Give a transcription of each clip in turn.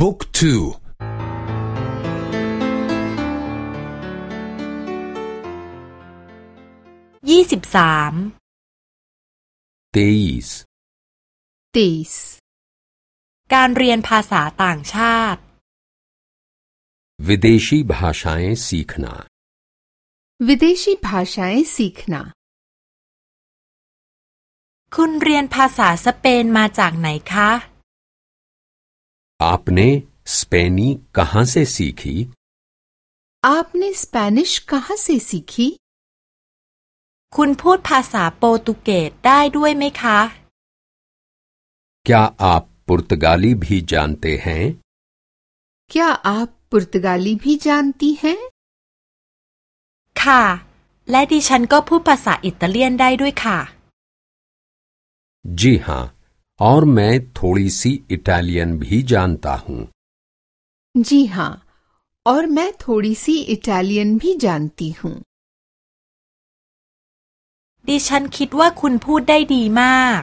บุ๊กทูยี่สิบสาม तेईस तेईस การเรียนภาษาต่างชาติ विदेशी भाषाएं सीखना विदेशी भाषाएं सीखना คุณเรียนภาษาสเปนมาจากไหนคะ आपने स्पेनी कहाँ से सीखी आपने स्पेनिश कहाँ से सीखी คุณพูดภาษาโปรตุเกสได้ด้วยไหมคะ क्या आप पुर्तगाली भी जानते हैं क्या आप पुर्तगाली भी जानती हैं ค่ะ และดิฉันก็พูดภาษาอิตาเลียนได้ด้วยค่ะ जी हाँ और मैं थोड़ी सी इटालियन भी जानता हूँ जी हाँ और मैं थोड़ी सी इटालियन भी जानती हूँ ดิฉันคิดว่าคุณพูดได้ดีมาก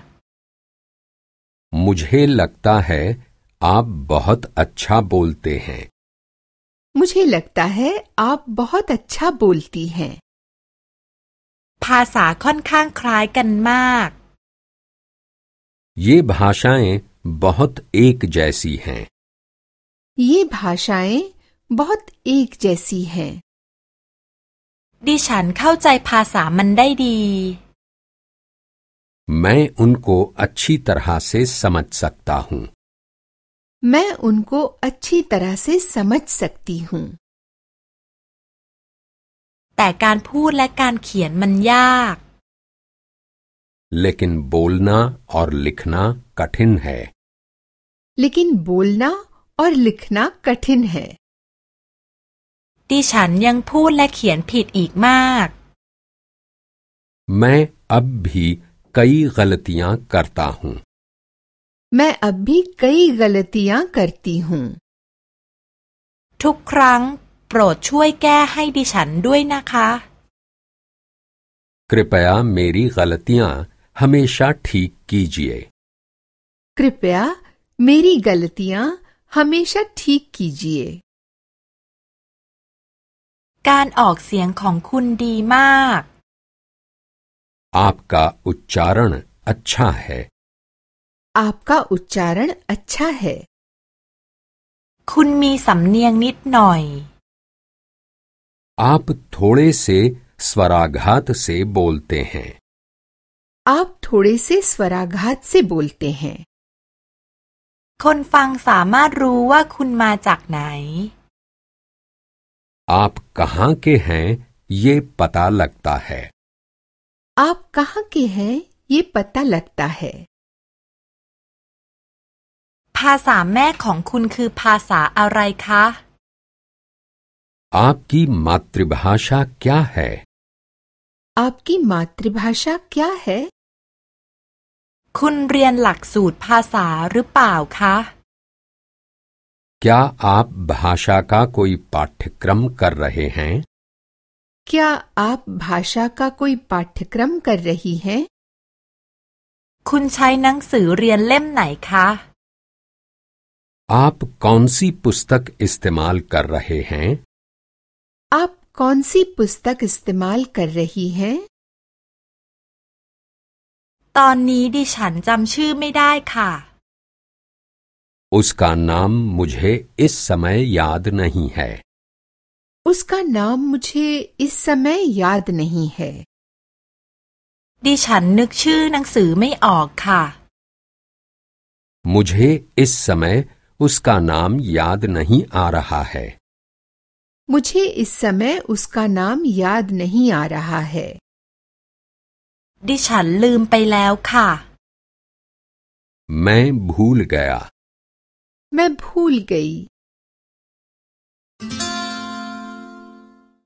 मुझे लगता है आप बहुत अच्छा बोलते हैं मुझे लगता है आप बहुत अच्छा बोलती हैं ภาษาค่อนข้างคล้ายกันมาก ये भाषाएं बहुत एक जैसी हैं ये भाषाएं बहुत एक जैसी हैं ดิฉันเข้าใจภาษามันได้ดี मैं उनको अच्छी तरह से समझ सकता हूँ मैं उनको अच्छी तरह से समझ सकती हूँ แต่การพูดและการเขียนมันยาก लेकिन बोलना और लिखना कठिन है लेकिन बोलना और लिखना कठिन है ดิฉันยังพูดและเขียนผิดอีกมาก मैं अब भी कई गलतियां करता हूँ मैं अब भी कई गलतियां करती हूँ ทุกครั้งโปรดช่วยแก้ให้ดิฉันด้วยนะคะ कृपया मेरी गलतियां हमेशा ठीक कीजिए कृपया मेरी गलतियां हमेशा ठीक कीजिए การออกเสียงของคุณดีมาก आपका उच्चारण अच्छा है आपका उच्चारण अच्छा है คุณมีสำเนียงนิดหน่อย आप थोड़े से स्वराघात से बोलते हैं आप थोड़े से स्वराघात से बोलते हैं คนฟังสามารถรู้ว่าคุณมาจากไหน आप कहाँ के हैं ये पता लगता है आप कहाँ के हैं ये पता लगता है ภาษาแม่ของคุณคือภาษาอะไรคะ आपकी मातृभाषा क्या है आपकी मातृभाषा क्या है คุณเรียนหลักสูตรภาษาหรือเปล่าคะ क्या आप भाषा का कोई पाठ्यक्रम कर रहे हैं क्या आप भाषा का कोई पाठ्यक्रम कर रही हैं คุณใช้หนังสือเรียนเล่มไหนคะ आप कौन सी पुस्तक इस्तेमाल कर रहे हैं आप कौन सी पुस्तक इस्तेमाल कर रही हैं ตอนนี้ดิฉันจำชื่อไม่ได้ค่ะ उसका नाम मुझे इस समय याद नहीं है उसका नाम मुझे इस समय याद नहीं है ดิฉันนึกชื่อหนังสือไม่ออกค่ะ मुझे इस समय उसका नाम याद नहीं आ रहा है मुझे इस समय उसका नाम याद नहीं आ रहा है ดิฉันลืมไปแล้วค่ะ मैं भूल गया मैं भूल गई